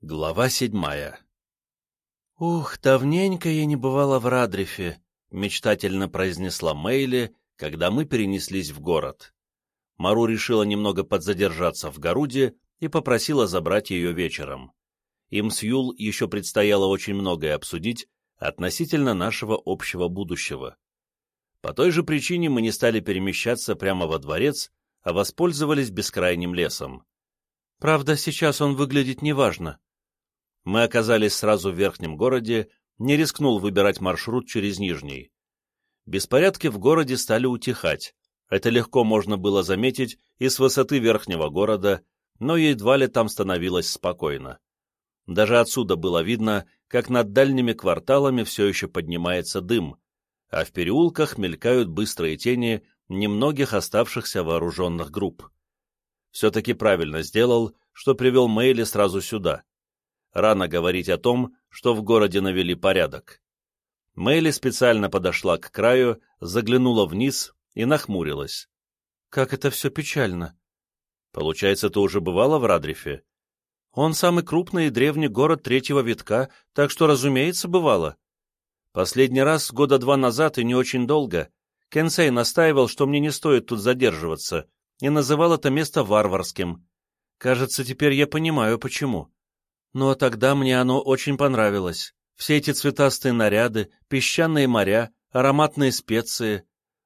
Глава седьмая «Ух, давненько я не бывала в Радрифе», — мечтательно произнесла Мейли, когда мы перенеслись в город. Мару решила немного подзадержаться в Горуде и попросила забрать ее вечером. Им с Юл еще предстояло очень многое обсудить относительно нашего общего будущего. По той же причине мы не стали перемещаться прямо во дворец, а воспользовались бескрайним лесом. Правда, сейчас он выглядит неважно. Мы оказались сразу в верхнем городе, не рискнул выбирать маршрут через Нижний. Беспорядки в городе стали утихать. Это легко можно было заметить и с высоты верхнего города, но едва ли там становилось спокойно. Даже отсюда было видно, как над дальними кварталами все еще поднимается дым, а в переулках мелькают быстрые тени немногих оставшихся вооруженных групп. Все-таки правильно сделал, что привел Мейли сразу сюда. Рано говорить о том, что в городе навели порядок. Мэйли специально подошла к краю, заглянула вниз и нахмурилась. «Как это все печально!» «Получается, ты уже бывала в Радрифе?» «Он самый крупный и древний город третьего витка, так что, разумеется, бывало. Последний раз года два назад и не очень долго. Кенсей настаивал, что мне не стоит тут задерживаться, и называл это место варварским. Кажется, теперь я понимаю, почему. Но тогда мне оно очень понравилось. Все эти цветастые наряды, песчаные моря, ароматные специи.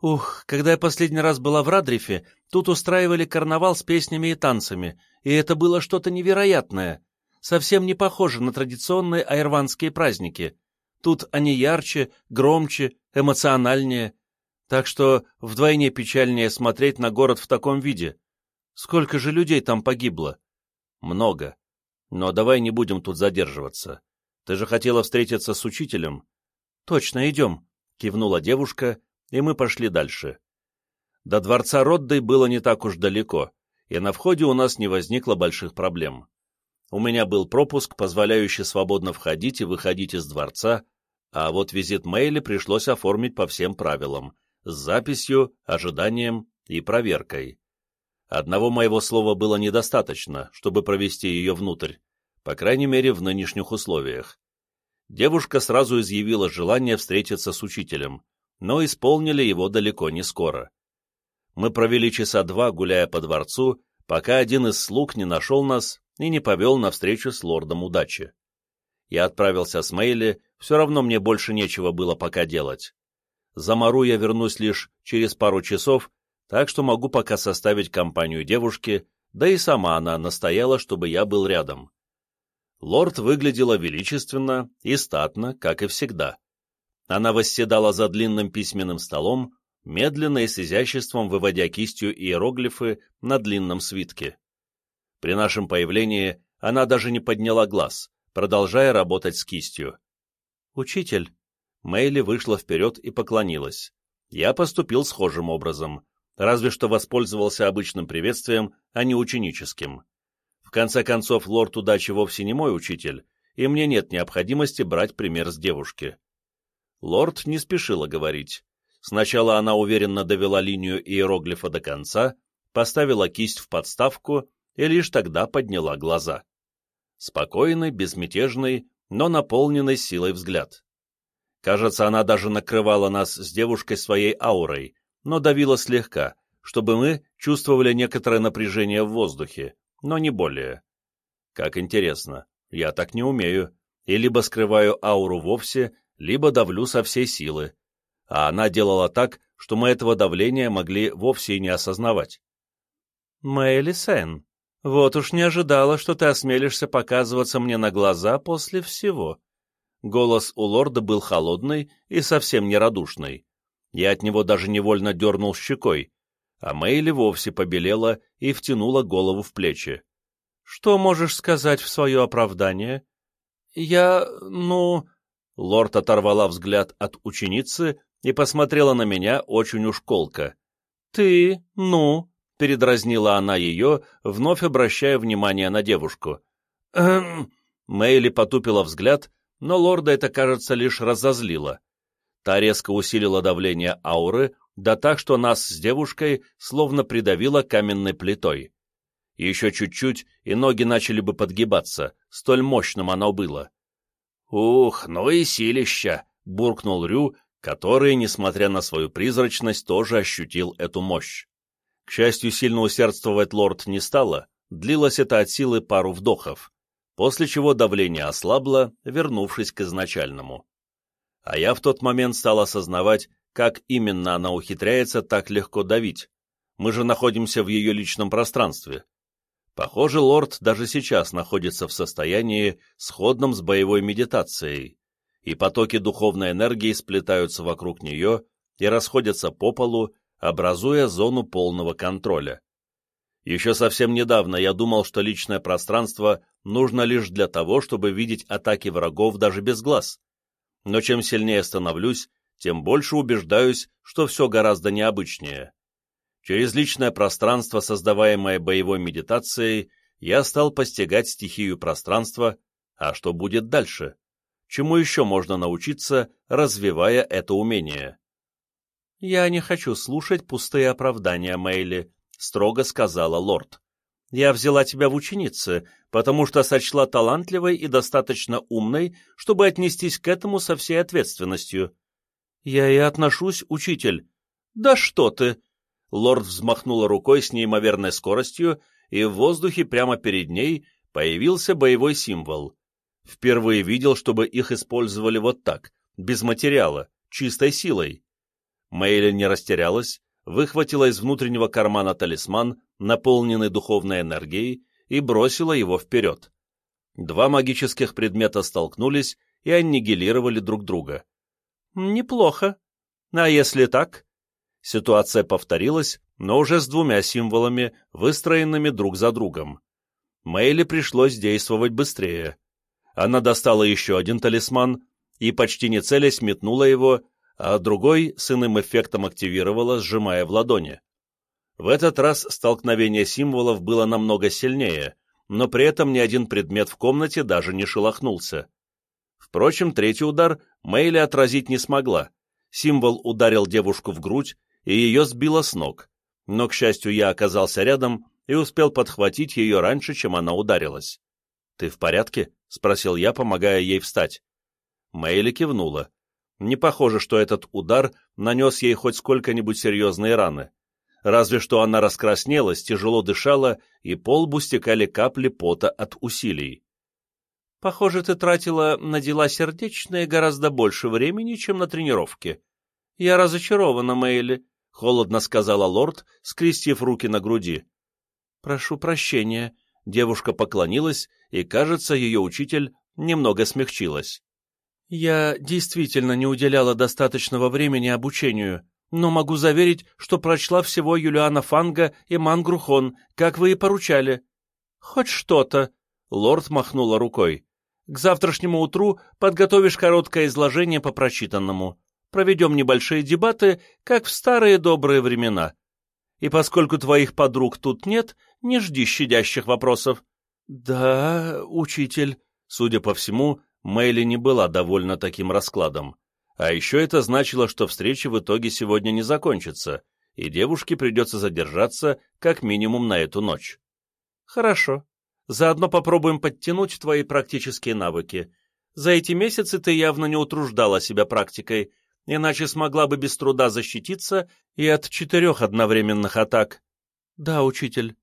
Ух, когда я последний раз была в Радрифе, тут устраивали карнавал с песнями и танцами, и это было что-то невероятное. Совсем не похоже на традиционные айрванские праздники. Тут они ярче, громче, эмоциональнее. Так что вдвойне печальнее смотреть на город в таком виде. Сколько же людей там погибло? Много. Но давай не будем тут задерживаться. Ты же хотела встретиться с учителем. Точно, идем, кивнула девушка, и мы пошли дальше. До дворца Роддой было не так уж далеко, и на входе у нас не возникло больших проблем. У меня был пропуск, позволяющий свободно входить и выходить из дворца, а вот визит Мэйли пришлось оформить по всем правилам, с записью, ожиданием и проверкой. Одного моего слова было недостаточно, чтобы провести ее внутрь, по крайней мере в нынешних условиях. Девушка сразу изъявила желание встретиться с учителем, но исполнили его далеко не скоро. Мы провели часа два, гуляя по дворцу, пока один из слуг не нашел нас и не повел на встречу с лордом удачи. Я отправился с Мейли, все равно мне больше нечего было пока делать. За Мару я вернусь лишь через пару часов так что могу пока составить компанию девушке, да и сама она настояла, чтобы я был рядом. Лорд выглядела величественно и статно, как и всегда. Она восседала за длинным письменным столом, медленно и с изяществом выводя кистью иероглифы на длинном свитке. При нашем появлении она даже не подняла глаз, продолжая работать с кистью. «Учитель!» Мэйли вышла вперед и поклонилась. Я поступил схожим образом, разве что воспользовался обычным приветствием, а не ученическим. В конце концов, лорд удачи вовсе не мой учитель, и мне нет необходимости брать пример с девушки. Лорд не спешила говорить. Сначала она уверенно довела линию иероглифа до конца, поставила кисть в подставку и лишь тогда подняла глаза. Спокойный, безмятежный, но наполненный силой взгляд. Кажется, она даже накрывала нас с девушкой своей аурой, но давило слегка, чтобы мы чувствовали некоторое напряжение в воздухе, но не более. Как интересно, я так не умею, и либо скрываю ауру вовсе, либо давлю со всей силы, а она делала так, что мы этого давления могли вовсе и не осознавать. «Мэйли Сен, вот уж не ожидала, что ты осмелишься показываться мне на глаза после всего». Голос у лорда был холодный и совсем нерадушный. Я от него даже невольно дернул щекой, а Мэйли вовсе побелела и втянула голову в плечи. «Что можешь сказать в свое оправдание?» «Я... ну...» Лорд оторвала взгляд от ученицы и посмотрела на меня очень уж колко. «Ты... ну...» — передразнила она ее, вновь обращая внимание на девушку. «Эм...» Мэйли потупила взгляд, но лорда это, кажется, лишь разозлило. Та резко усилила давление ауры, да так, что нас с девушкой словно придавило каменной плитой. Еще чуть-чуть, и ноги начали бы подгибаться, столь мощным оно было. «Ух, ну и силища!» — буркнул Рю, который, несмотря на свою призрачность, тоже ощутил эту мощь. К счастью, сильно усердствовать лорд не стало, длилось это от силы пару вдохов, после чего давление ослабло, вернувшись к изначальному. А я в тот момент стал осознавать, как именно она ухитряется так легко давить. Мы же находимся в ее личном пространстве. Похоже, лорд даже сейчас находится в состоянии, сходном с боевой медитацией, и потоки духовной энергии сплетаются вокруг нее и расходятся по полу, образуя зону полного контроля. Еще совсем недавно я думал, что личное пространство нужно лишь для того, чтобы видеть атаки врагов даже без глаз. Но чем сильнее становлюсь, тем больше убеждаюсь, что все гораздо необычнее. Через личное пространство, создаваемое боевой медитацией, я стал постигать стихию пространства, а что будет дальше? Чему еще можно научиться, развивая это умение? «Я не хочу слушать пустые оправдания, Мэйли», — строго сказала лорд. «Я взяла тебя в ученицы, потому что сочла талантливой и достаточно умной, чтобы отнестись к этому со всей ответственностью». «Я и отношусь, учитель». «Да что ты!» Лорд взмахнула рукой с неимоверной скоростью, и в воздухе прямо перед ней появился боевой символ. Впервые видел, чтобы их использовали вот так, без материала, чистой силой. Мэйли не растерялась, выхватила из внутреннего кармана талисман, наполненный духовной энергией, и бросила его вперед. Два магических предмета столкнулись и аннигилировали друг друга. «Неплохо. А если так?» Ситуация повторилась, но уже с двумя символами, выстроенными друг за другом. Мэйли пришлось действовать быстрее. Она достала еще один талисман и, почти не целясь, метнула его, а другой с иным эффектом активировала, сжимая в ладони. В этот раз столкновение символов было намного сильнее, но при этом ни один предмет в комнате даже не шелохнулся. Впрочем, третий удар Мэйли отразить не смогла. Символ ударил девушку в грудь, и ее сбило с ног. Но, к счастью, я оказался рядом и успел подхватить ее раньше, чем она ударилась. «Ты в порядке?» — спросил я, помогая ей встать. Мэйли кивнула. Не похоже, что этот удар нанес ей хоть сколько-нибудь серьезные раны. Разве что она раскраснелась, тяжело дышала, и по лбу стекали капли пота от усилий. «Похоже, ты тратила на дела сердечные гораздо больше времени, чем на тренировки. Я разочарована, Мэйли», — холодно сказала лорд, скрестив руки на груди. «Прошу прощения», — девушка поклонилась, и, кажется, ее учитель немного смягчилась. Я действительно не уделяла достаточного времени обучению, но могу заверить, что прочла всего Юлиана Фанга и Мангрухон, как вы и поручали. Хоть что-то, — лорд махнула рукой. К завтрашнему утру подготовишь короткое изложение по прочитанному. Проведем небольшие дебаты, как в старые добрые времена. И поскольку твоих подруг тут нет, не жди щадящих вопросов. — Да, учитель, судя по всему, Мэйли не была довольна таким раскладом. А еще это значило, что встреча в итоге сегодня не закончится, и девушке придется задержаться как минимум на эту ночь. Хорошо. Заодно попробуем подтянуть твои практические навыки. За эти месяцы ты явно не утруждала себя практикой, иначе смогла бы без труда защититься и от четырех одновременных атак. Да, учитель.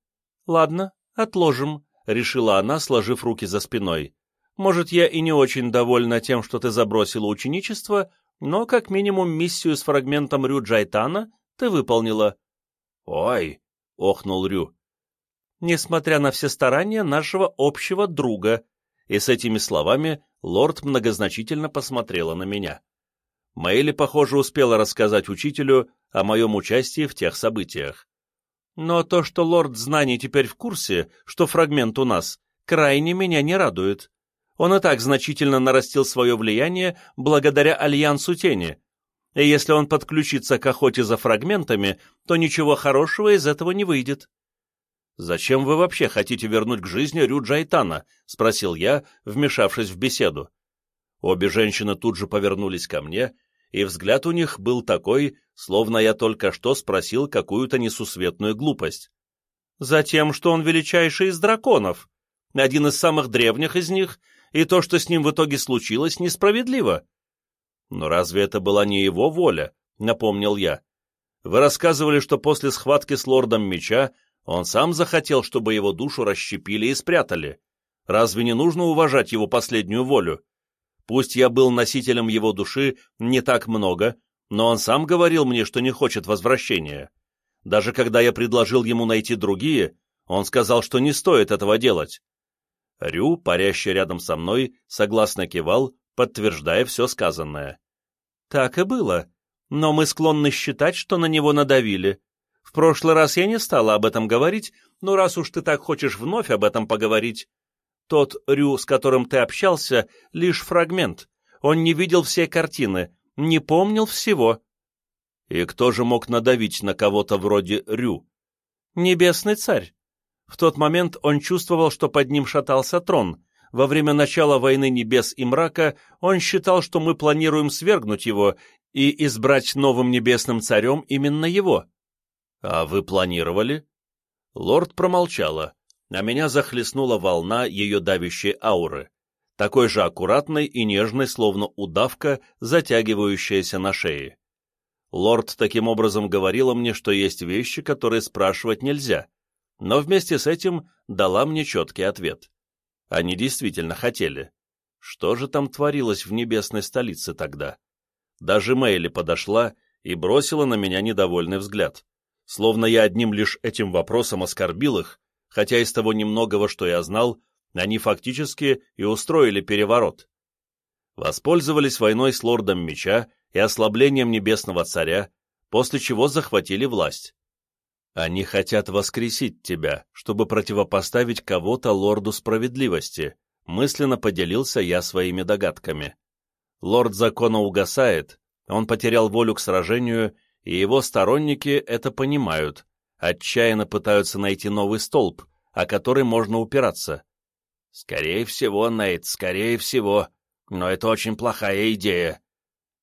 Ладно, отложим, — решила она, сложив руки за спиной. Может, я и не очень довольна тем, что ты забросила ученичество, но как минимум миссию с фрагментом Рю Джайтана ты выполнила. — Ой! — охнул Рю. — Несмотря на все старания нашего общего друга. И с этими словами лорд многозначительно посмотрела на меня. Мэйли, похоже, успела рассказать учителю о моем участии в тех событиях. Но то, что лорд знаний теперь в курсе, что фрагмент у нас, крайне меня не радует. Он и так значительно нарастил свое влияние благодаря Альянсу Тени, и если он подключится к охоте за фрагментами, то ничего хорошего из этого не выйдет. «Зачем вы вообще хотите вернуть к жизни Рю Джайтана?» — спросил я, вмешавшись в беседу. Обе женщины тут же повернулись ко мне, и взгляд у них был такой, словно я только что спросил какую-то несусветную глупость. Затем, что он величайший из драконов, один из самых древних из них, и то, что с ним в итоге случилось, несправедливо. Но разве это была не его воля, напомнил я. Вы рассказывали, что после схватки с лордом меча он сам захотел, чтобы его душу расщепили и спрятали. Разве не нужно уважать его последнюю волю? Пусть я был носителем его души не так много, но он сам говорил мне, что не хочет возвращения. Даже когда я предложил ему найти другие, он сказал, что не стоит этого делать. Рю, парящий рядом со мной, согласно кивал, подтверждая все сказанное. Так и было, но мы склонны считать, что на него надавили. В прошлый раз я не стала об этом говорить, но раз уж ты так хочешь вновь об этом поговорить, тот Рю, с которым ты общался, лишь фрагмент. Он не видел всей картины, не помнил всего. И кто же мог надавить на кого-то вроде Рю? Небесный царь. В тот момент он чувствовал, что под ним шатался трон. Во время начала войны небес и мрака он считал, что мы планируем свергнуть его и избрать новым небесным царем именно его. А вы планировали? Лорд промолчала, а меня захлестнула волна ее давящей ауры такой же аккуратной и нежной, словно удавка, затягивающаяся на шее. Лорд таким образом говорила мне, что есть вещи, которые спрашивать нельзя, но вместе с этим дала мне четкий ответ. Они действительно хотели. Что же там творилось в небесной столице тогда? Даже Мэйли подошла и бросила на меня недовольный взгляд, словно я одним лишь этим вопросом оскорбил их, хотя из того немногого, что я знал, они фактически и устроили переворот. Воспользовались войной с лордом меча и ослаблением небесного царя, после чего захватили власть. Они хотят воскресить тебя, чтобы противопоставить кого-то лорду справедливости, мысленно поделился я своими догадками. Лорд закона угасает, он потерял волю к сражению, и его сторонники это понимают, отчаянно пытаются найти новый столб, о который можно упираться. «Скорее всего, Нейт, скорее всего. Но это очень плохая идея».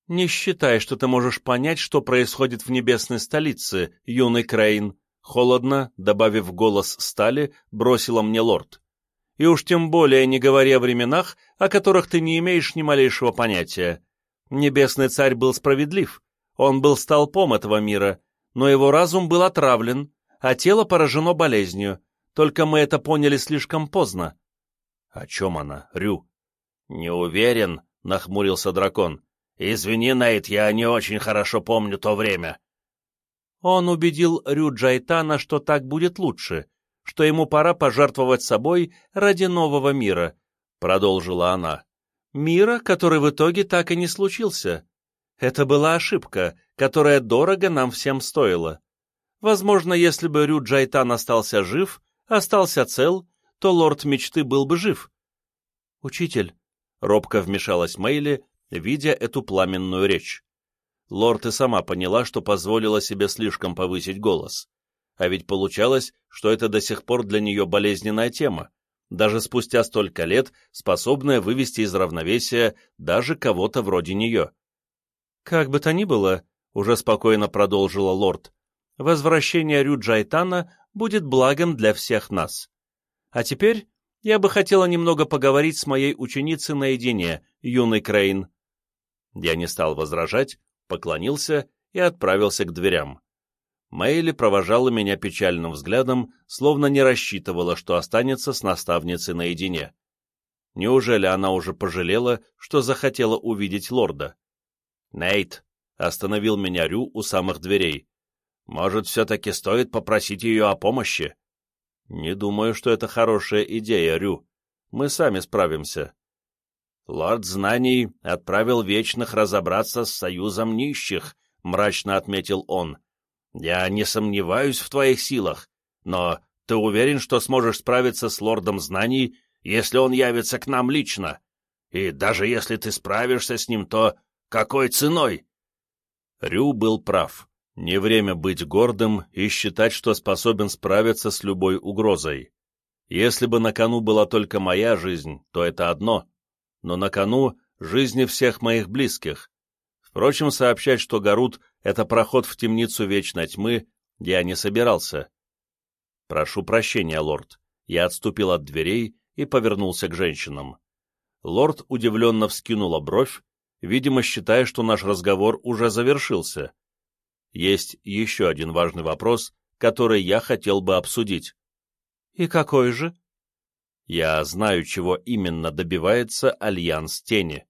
«Не считай, что ты можешь понять, что происходит в небесной столице, юный Крейн», холодно, добавив голос стали, бросила мне лорд. «И уж тем более не говори о временах, о которых ты не имеешь ни малейшего понятия. Небесный царь был справедлив, он был столпом этого мира, но его разум был отравлен, а тело поражено болезнью, только мы это поняли слишком поздно. «О чем она, Рю?» «Не уверен», — нахмурился дракон. «Извини, Нейт, я не очень хорошо помню то время». Он убедил Рю Джайтана, что так будет лучше, что ему пора пожертвовать собой ради нового мира, — продолжила она. Мира, который в итоге так и не случился. Это была ошибка, которая дорого нам всем стоила. Возможно, если бы Рю Джайтан остался жив, остался цел, то лорд мечты был бы жив. «Учитель», — робко вмешалась Мэйли, видя эту пламенную речь. Лорд и сама поняла, что позволила себе слишком повысить голос. А ведь получалось, что это до сих пор для нее болезненная тема, даже спустя столько лет способная вывести из равновесия даже кого-то вроде нее. «Как бы то ни было», — уже спокойно продолжила лорд, — «возвращение Рю Джайтана будет благом для всех нас. А теперь я бы хотела немного поговорить с моей ученицей наедине, юный Крейн». Я не стал возражать, поклонился и отправился к дверям. Мэйли провожала меня печальным взглядом, словно не рассчитывала, что останется с наставницей наедине. Неужели она уже пожалела, что захотела увидеть лорда? «Нейт», — остановил меня Рю у самых дверей, — «может, все-таки стоит попросить ее о помощи?» «Не думаю, что это хорошая идея, Рю. Мы сами справимся». «Лорд Знаний отправил Вечных разобраться с Союзом Нищих», — мрачно отметил он. «Я не сомневаюсь в твоих силах, но ты уверен, что сможешь справиться с Лордом Знаний, если он явится к нам лично? И даже если ты справишься с ним, то какой ценой?» Рю был прав. Не время быть гордым и считать, что способен справиться с любой угрозой. Если бы на кону была только моя жизнь, то это одно, но на кону жизни всех моих близких. Впрочем, сообщать, что Гарут — это проход в темницу вечной тьмы, я не собирался. «Прошу прощения, лорд». Я отступил от дверей и повернулся к женщинам. Лорд удивленно вскинула бровь, видимо, считая, что наш разговор уже завершился. Есть еще один важный вопрос, который я хотел бы обсудить. «И какой же?» «Я знаю, чего именно добивается Альянс Тени».